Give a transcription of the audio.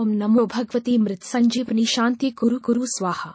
ओम नमो भगवती मृत संजीवनी शांति कुरु कुरु स्वाहा।